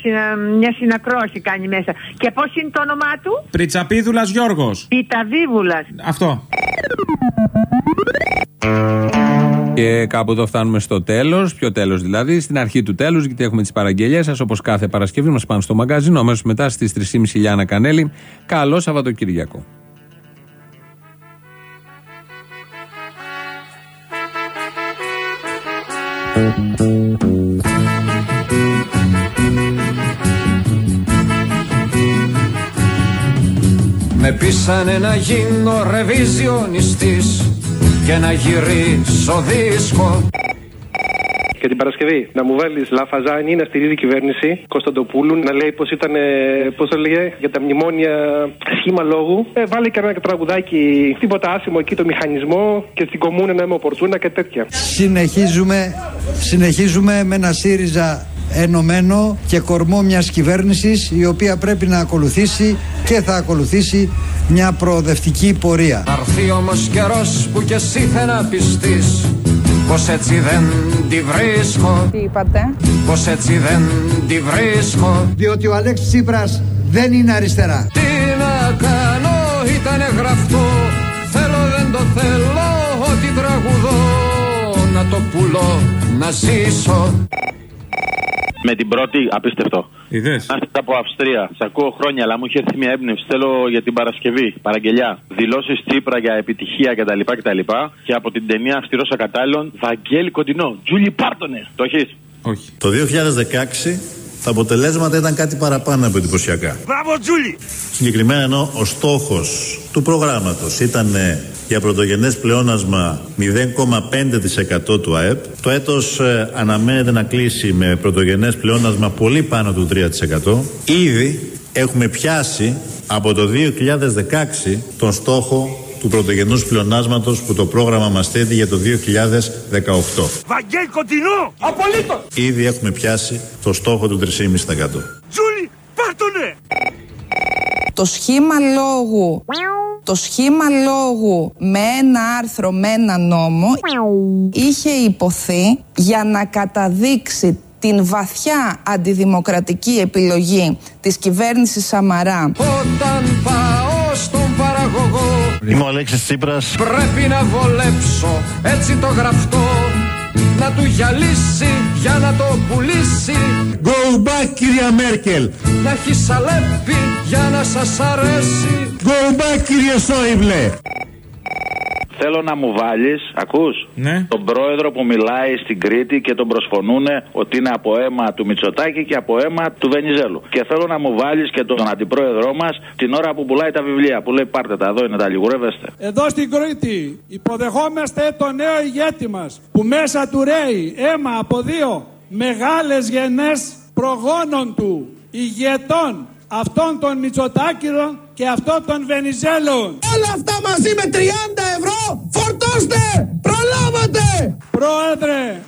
συνα- μια συνακρόση κάνει μέσα. Και πώς είναι το όνομά του, Πριτσαπίδουλας Γιώργος. Πιταβίβουλα. Αυτό. Και κάπου εδώ φτάνουμε στο τέλος. Ποιο τέλος δηλαδή, στην αρχή του τέλους, γιατί έχουμε τις παραγγελίες σας όπως κάθε Παρασκευή μας πάνε στο μαγκαζίνο. Αμέσως μετά στις 3.30 Λιάνα Κανέλη. Καλό Σαββατοκύριακο. Με πείσανε να γίνω ρεβιζιονιστής και να γυρίσω δίσκο Και την Παρασκευή να μου βάλεις Λαφαζάνη να στηρίζει κυβέρνηση Κωνσταντοπούλου να λέει πως ήταν, πώς το λέγε, για τα μνημόνια σχήμα λόγου. Ε, βάλε και ένα τραγουδάκι, τίποτα άσημο εκεί, το μηχανισμό και στην κομμούνα να είμαι οπορτούνα και τέτοια. Συνεχίζουμε, συνεχίζουμε με ένα ΣΥΡΙΖΑ ενωμένο και κορμό μιας κυβέρνησης η οποία πρέπει να ακολουθήσει και θα ακολουθήσει μια προοδευτική πορεία. Αρθεί όμως καιρός που κι εσύ θα να πιστείς Πως έτσι δεν τη βρίσκω Τι είπατε; Πως έτσι δεν τη βρίσκω Διότι ο Αλέξης Τσίπρας δεν είναι αριστερά. Τι να κάνω ήτανε γραφτό Θέλω δεν το θέλω Ότι τραγουδώ Να το πουλώ Να ζήσω Με την πρώτη, απίστευτο. Είδες; Είμαστε από Αυστρία. Σ' ακούω χρόνια, αλλά μου είχε έρθει μια έμπνευση. Θέλω για την Παρασκευή. Παραγγελιά. Δηλώσεις Τσίπρα για επιτυχία κτλ. κτλ. Και από την ταινία Αυστηρό Ακατάλληλων, Βαγγέλη Κοντινό. Τζούλι Πάρτονε. Το έχεις; Όχι. Το 2016 τα αποτελέσματα ήταν κάτι παραπάνω από εντυπωσιακά. Μπράβο Τζούλι Συγκεκριμένα ενώ ο στόχος του προγράμματος ήταν ε, για πρωτογενές πλεόνασμα 0,5% του ΑΕΠ. Το έτος ε, αναμένεται να κλείσει με πρωτογενές πλεόνασμα πολύ πάνω του 3%. Ήδη έχουμε πιάσει από το 2016 τον στόχο του πρωτογενούς πλεονάσματος που το πρόγραμμα μας θέτει για το 2018. Βαγγέλη Κοντινό Απολύτως Ήδη έχουμε πιάσει το στόχο του 3,5%. Τζούλι Πάρτονε Το σχήμα λόγου το σχήμα λόγου με ένα άρθρο, με ένα νόμο είχε υποθεί για να καταδείξει την βαθιά αντιδημοκρατική επιλογή της κυβέρνησης Σαμαρά Όταν πάω στον παραγωγό Είμαι ο Αλέξης Τσίπρας. Πρέπει να βολέψω έτσι το γραφτό Να του γυαλίσει για να το πουλήσει Go back κυρία Μέρκελ. Να έχει σαλέπι για να σας αρέσει Go back κύριε Σόιμπλε. Θέλω να μου βάλεις, ακούς, Ναι. τον πρόεδρο που μιλάει στην Κρήτη και τον προσφωνούνε ότι είναι από αίμα του Μητσοτάκη και από αίμα του Βενιζέλου. Και θέλω να μου βάλεις και τον αντιπρόεδρό μας την ώρα που πουλάει τα βιβλία. Που λέει: Πάρτε τα εδώ, είναι τα λιγουρεύεστε. Εδώ στην Κρήτη υποδεχόμαστε το νέο ηγέτη μας που μέσα του ρέει αίμα από δύο μεγάλες γενές προγόνων του ηγετών αυτών των Μητσοτάκηρων και αυτών των Βενιζέλων. Όλα αυτά μαζί με 30 ευρώ φορτώστε! Προλάβατε! Πρόεδρε,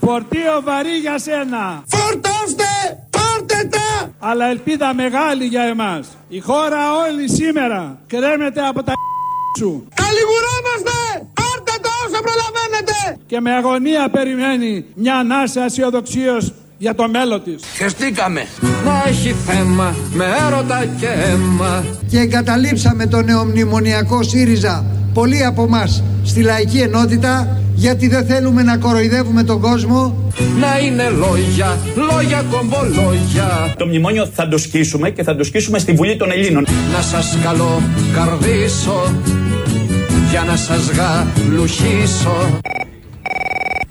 φορτίο βαρύ για σένα. Φορτώστε! Πάρτε τα! Αλλά ελπίδα μεγάλη για εμάς. Η χώρα όλη σήμερα κρέμεται από τα σου. Καλιγουρόμαστε! Πάρτε τα όσο προλαβαίνετε! Και με αγωνία περιμένει μια ανάσα αισιοδοξία για το μέλλον της. Χεστήκαμε! Να έχει θέμα με έρωτα και αίμα Και εγκαταλείψαμε το νεομνημονιακό ΣΥΡΙΖΑ πολλοί από εμά στη λαϊκή ενότητα γιατί δεν θέλουμε να κοροϊδεύουμε τον κόσμο Να είναι λόγια, λόγια κομπολόγια Το μνημόνιο θα το σκίσουμε και θα το σκίσουμε στη Βουλή των Ελλήνων. Να σας καλώ καρδίσω για να σας γαλουχίσω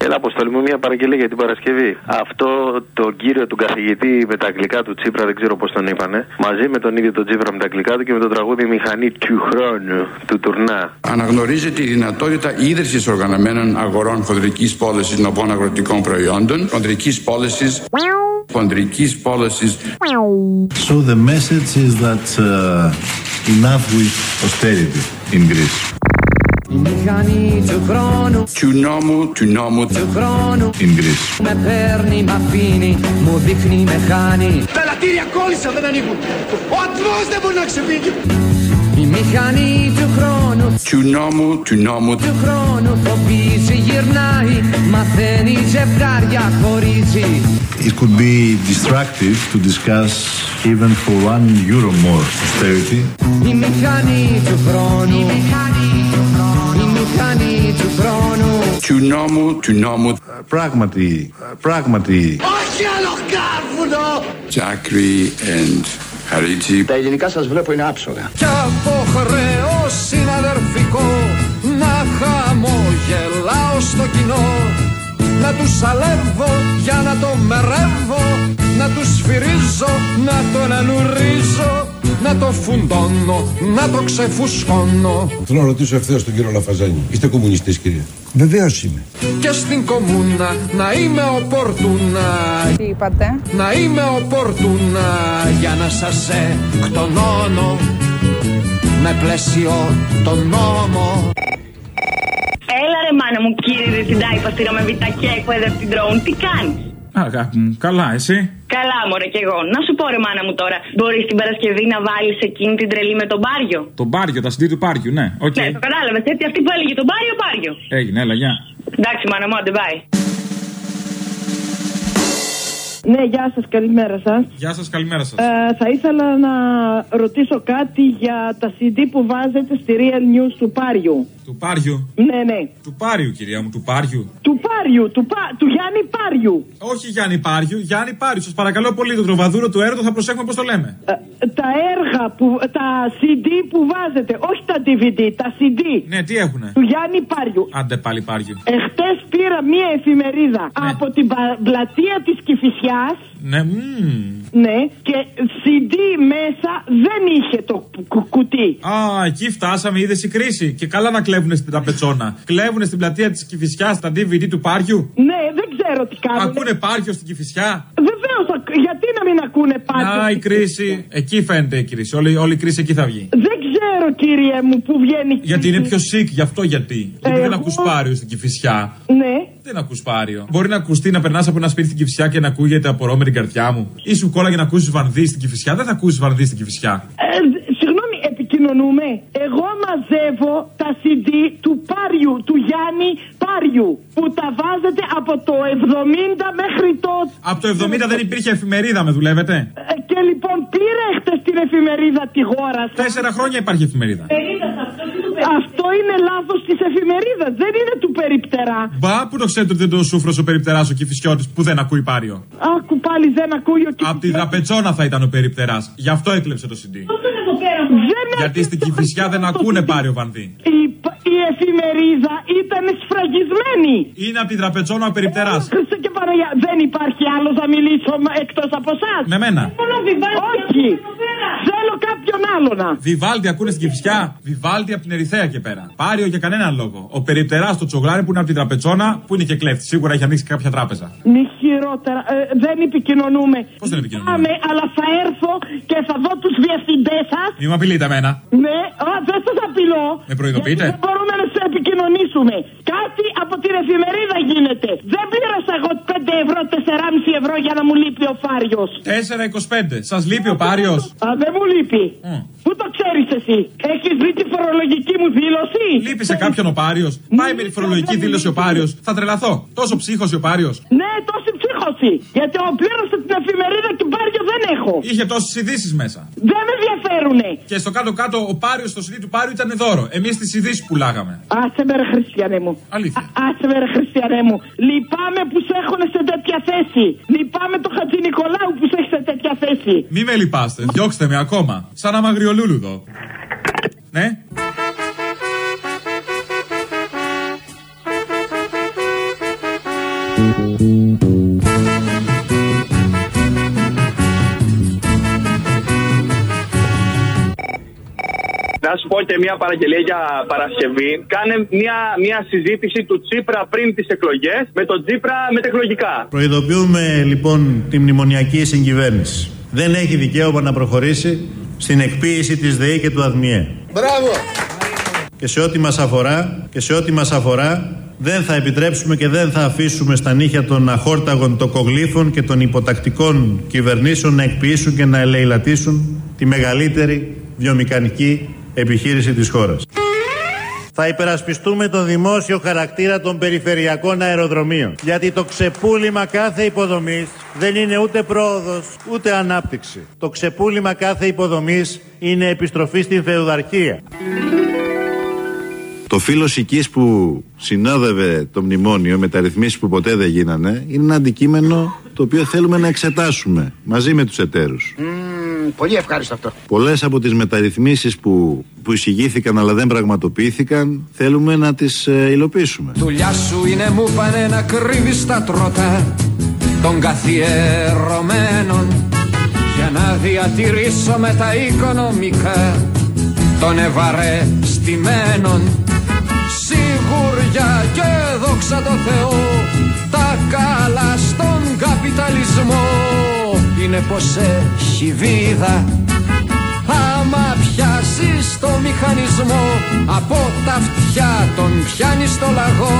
Έλα, Αποστολή μου, μια παραγγελία για την Παρασκευή. Αυτό τον κύριο του καθηγητή με τα αγγλικά του Τσίπρα, δεν ξέρω πώς τον είπανε, μαζί με τον ίδιο τον Τσίπρα με τα αγγλικά του και με το τραγούδι Μηχανή του χρόνου του τουρνά. Αναγνωρίζεται η δυνατότητα ίδρυσης οργανωμένων αγορών χοντρικής πώλησης νοπών αγροτικών προϊόντων, χοντρικής πώληση. Χοντρικής πώλησης. So the message is that uh, enough with austerity in Greece. Η μηχανή του χρόνου Του νόμου, του νόμου. του χρόνου In Greece. Με παίρνει, μ' αφήνει, μου δείχνει, με χάνει Τα λατήρια κόλλησαν, δεν ανοίγουν Ο ατμός δεν μπορεί να ξεφύγει Η μηχανή του χρόνου Του νόμου, του νόμου. του χρόνου φοβίζει, γυρνάει Μαθαίνει ζευγάρια, χωρίζει It could be distractive to discuss even for one euro more austerity. Η μηχανή του χρόνου Η μηχανή του χρόνου Η μηχανή του χρόνου Του νόμου, του νόμου. Πράγματι, πράγματι. Όχι άλλο κάρβουνο Τζάκρι and Χαρίτσι. Τα ελληνικά σας βλέπω είναι άψογα. Κι από χρέο συναδερφικό Να χαμογελάω στο κοινό Να τους σαλεύω για να το μερεύω Να τους σφυρίζω, να τον ανουρίζω Να το φουντώνω, να το ξεφουσκώνω Θέλω να ρωτήσω ευθέως τον κύριο Λαφαζάνη. Είστε κομμουνιστής, κύριε; Βεβαίως είμαι. Και στην κομμούνα να είμαι ο Πορτούνα Τι είπατε; Να είμαι ο Πορτούνα για να σας εκτονώνω Με πλαίσιο τον νόμο Έλα ρε μάνα μου κύριε Διευθυντά, υπαστήρα με βιτακιά εκπαιδευτή ντρόουν, τι κάνεις; Αγάπη μου, καλά, εσύ; Καλά, μωρέ κι εγώ. Να σου πω, ρε μάνα μου τώρα, μπορείς την Παρασκευή να βάλεις εκείνη την τρελή με τον Πάριο; Τον Πάριο, τα συντή του Πάριου, ναι. Οκ. Ναι, το κατάλαβες. Έτσι, αυτή που έλεγε τον Πάριο, Πάριο. Έγινε, έλα, γεια. Εντάξει, μάνα μου, άντε, bye. Ναι, γεια σας, καλημέρα σας. Γεια σας, καλημέρα σας. Ε, θα ήθελα να ρωτήσω κάτι για τα CD που βάζετε στη Real News του Πάριου. Του Πάριου; Ναι, ναι. Του Πάριου, κυρία μου, του Πάριου. Του Πάριου, του, πα... του Γιάννη Πάριου. Όχι Γιάννη Πάριου, Γιάννη Πάριου. Σας παρακαλώ πολύ, το τροβαδούρο του έρωτο θα προσέχουμε πώς το λέμε. Ε, τα έργα, που, τα CD που βάζετε, όχι τα DVD, τα CD. Ναι, τι έχουνε; Του Γιάννη Πάριου. Άντε πάλι Πάριου. Εχθές πήρα μία εφημερίδα από την πα- πλατεία της Κηφισιάς Ναι, μμμ. Ναι, και CD μέσα δεν είχε το κου- κουτί. Α, εκεί φτάσαμε, είδες η κρίση. Και καλά να κλέβουν στην τραπεζόνα. Κλέβουν στην πλατεία της Κυφυσιά τα DVD του Πάριου. Ναι, δεν ξέρω τι κάνουν. Ακούνε Πάριο στην Κυφυσιά; Βεβαίως, γιατί να μην ακούνε πάντα. Α, η κρίση. Εκεί φαίνεται η κρίση. Όλη, όλη η κρίση εκεί θα βγει. Δεν ξέρω, κύριε μου, που βγαίνει. η Γιατί είναι κρίση. πιο sick, γι' αυτό γιατί. Γιατί δεν ακούς Πάριο στην Κυφυσιά. Ναι. Δεν ακούς Πάριο. Μπορεί να ακουστεί να περνάς από ένα σπίτι στην Κυφυσιά και να ακούγεται απορώ με την καρδιά μου. Ή σου κόλλαγε να ακούσεις βανδύ στην Κυφυσιά. Δεν θα ακούσεις βανδύ στην Κυφυσιά. Ε, συγγνώμη, επικοινωνούμε. Εγώ μαζεύω τα CD του Πάριου, του Γιάννη Πάριου, που τα βάζετε από το 70 μέχρι το... Από το 70 δεν υπήρχε εφημερίδα, με δουλεύετε; Ε, και λοιπόν πήρε χτες την εφημερίδα τη χώρα σας. Τέσσερα χρόνια υπάρχει εφημερίδα. Αυτό είναι λάθος της εφημερίδας, δεν είναι του περιπτερά. Μπα, που το ξέρετε ότι δεν το σούφρο ο περιπτεράς ο Κυφυσιώτη που δεν ακούει Πάριο. Άκου πάλι δεν ακούει ο Από την τραπετσόνα θα ήταν ο περιπτεράς. Γι' αυτό έκλεψε το CD. Δεν Γιατί στην Κυφυσιά δεν ακούνε Πάριο βανδύ. η, η εφημερίδα ήταν σφραγισμένη. Είναι από την τραπετσόνα ο περιπτεράς. Χριστέ και Παναγία, δεν υπάρχει άλλος να μιλήσω εκτός από εσάς. Με μένα. Όχι. Θέλω κάποιον άλλο να. Βιβάλτι ακούνε στην Κυφυσιά. Βιβάλτι από την Ερυθέα και πέρα. Πάριο για κανέναν λόγο. Ο περιπτερά στο τσογλάρι που είναι από την τραπετσόνα που είναι και κλέφτη. Σίγουρα έχει ανοίξει κάποια τράπεζα. Μη χειρότερα. Ε, δεν επικοινωνούμε. Πώς δεν επικοινωνούμε; Πάμε, αλλά θα έρθω και θα δω τους διευθυντές σας. Μη με απειλείτε εμένα. Ναι, α, δεν σας απειλώ. Με προειδοποιείτε; Δεν μπορούμε να σε επικοινωνήσουμε. Κάτι από την εφημερίδα γίνεται. Δεν πλήρωσα εγώ 5 ευρώ, 4,5 ευρώ για να μου λείπει ο Φάριος. 4,25. Σας λείπει ο Πάριος. Α, δεν μου λείπει. Πού το ξέρεις εσύ, Έχεις δει τη φορολογική μου δήλωση; Λείπει σε κάποιον ο Πάριος. Πάει με τη φορολογική δήλωση ο Πάριος. Θα τρελαθώ. Τόσο ψύχος ο Πάριος. Ναι, τόση ψύχωση. Γιατί ο πλήρωσα την εφημερίδα και Πάριο δεν έχω. Είχε τόσες ειδήσεις μέσα. Δεν με ενδιαφέρουνε. Και στο κάτω-κάτω ο Πάριος στο CD του Πάριου ήταν δώρο. Εμείς τις ειδήσεις πουλάγαμε. Άσε με ρε χριστιανέ μου. Αλήθεια. Α- Άσε με ρε χριστιανέ μου. Λυπάμαι που σε έχουν σε τέτοια θέση. Λυπάμαι το Χατζη Νικολάου που σε έχει σε τέτοια θέση. Μη με λυπάστε, διώξτε με ακόμα. Σαν αμαγριολούλουδο. Ναι; Να σου πω και μια παραγγελία για Παρασκευή. Κάνε μια, μια συζήτηση του Τσίπρα πριν τις εκλογές με τον Τσίπρα μετεκλογικά. Προειδοποιούμε λοιπόν τη μνημονιακή συγκυβέρνηση. Δεν έχει δικαίωμα να προχωρήσει στην εκποίηση της ΔΕΗ και του ΑΔΜΙΕ. Μπράβο! Και σε ό,τι μας αφορά, και σε ό,τι μας αφορά, δεν θα επιτρέψουμε και δεν θα αφήσουμε στα νύχια των αχόρταγων τοκογλύφων και των υποτακτικών κυβερνήσεων να εκποιήσουν και να ελεηλατήσουν τη μεγαλύτερη βιομηχανική επιχείρηση της χώρας. Θα υπερασπιστούμε τον δημόσιο χαρακτήρα των περιφερειακών αεροδρομίων. Γιατί το ξεπούλημα κάθε υποδομής δεν είναι ούτε πρόοδος ούτε ανάπτυξη. Το ξεπούλημα κάθε υποδομής είναι επιστροφή στην φεουδαρχία. Το φύλλο οικής που συνόδευε το μνημόνιο με τα ρυθμίσεις που ποτέ δεν γίνανε είναι ένα αντικείμενο το οποίο θέλουμε να εξετάσουμε μαζί με τους εταίρους. Πολύ ευχάριστο αυτό. Πολλές από τις μεταρρυθμίσεις που, που εισηγήθηκαν αλλά δεν πραγματοποιήθηκαν θέλουμε να τις ε, υλοποιήσουμε. Δουλειά σου είναι μου πάνε να κρύβεις τα τροτά των καθιερωμένων για να διατηρήσω με τα οικονομικά των ευαρεστημένων σιγουριά και δόξα τω Θεώ τα καλά στον καπιταλισμό είναι πως έχει βίδα. Άμα πιάσεις το μηχανισμό Από τα αυτιά τον πιάνει στο λαγό.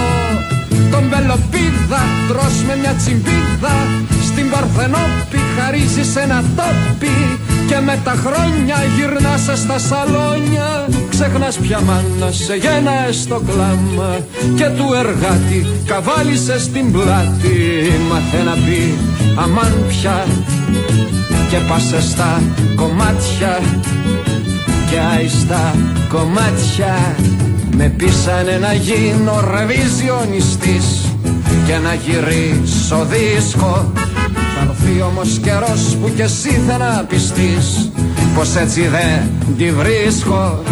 Τον Πελοπίδα τρως με μια τσιμπίδα Στην Παρθενόπη χαρίζεις ένα τόπι Και με τα χρόνια γυρνάς στα σαλόνια. Ξεχνάς πια μάνα σε γένα στο κλάμα Και του εργάτη καβάλισε στην πλάτη. Μάθε να πει αμάν πια Και πάσε στα κομμάτια Και άιστα κομμάτια. Με πείσανε να γίνω ρεβιζιονιστής και να γυρίσω δίσκο. Θα έρθει όμως καιρός που κι εσύ θα να πιστείς πως έτσι δεν τη βρίσκω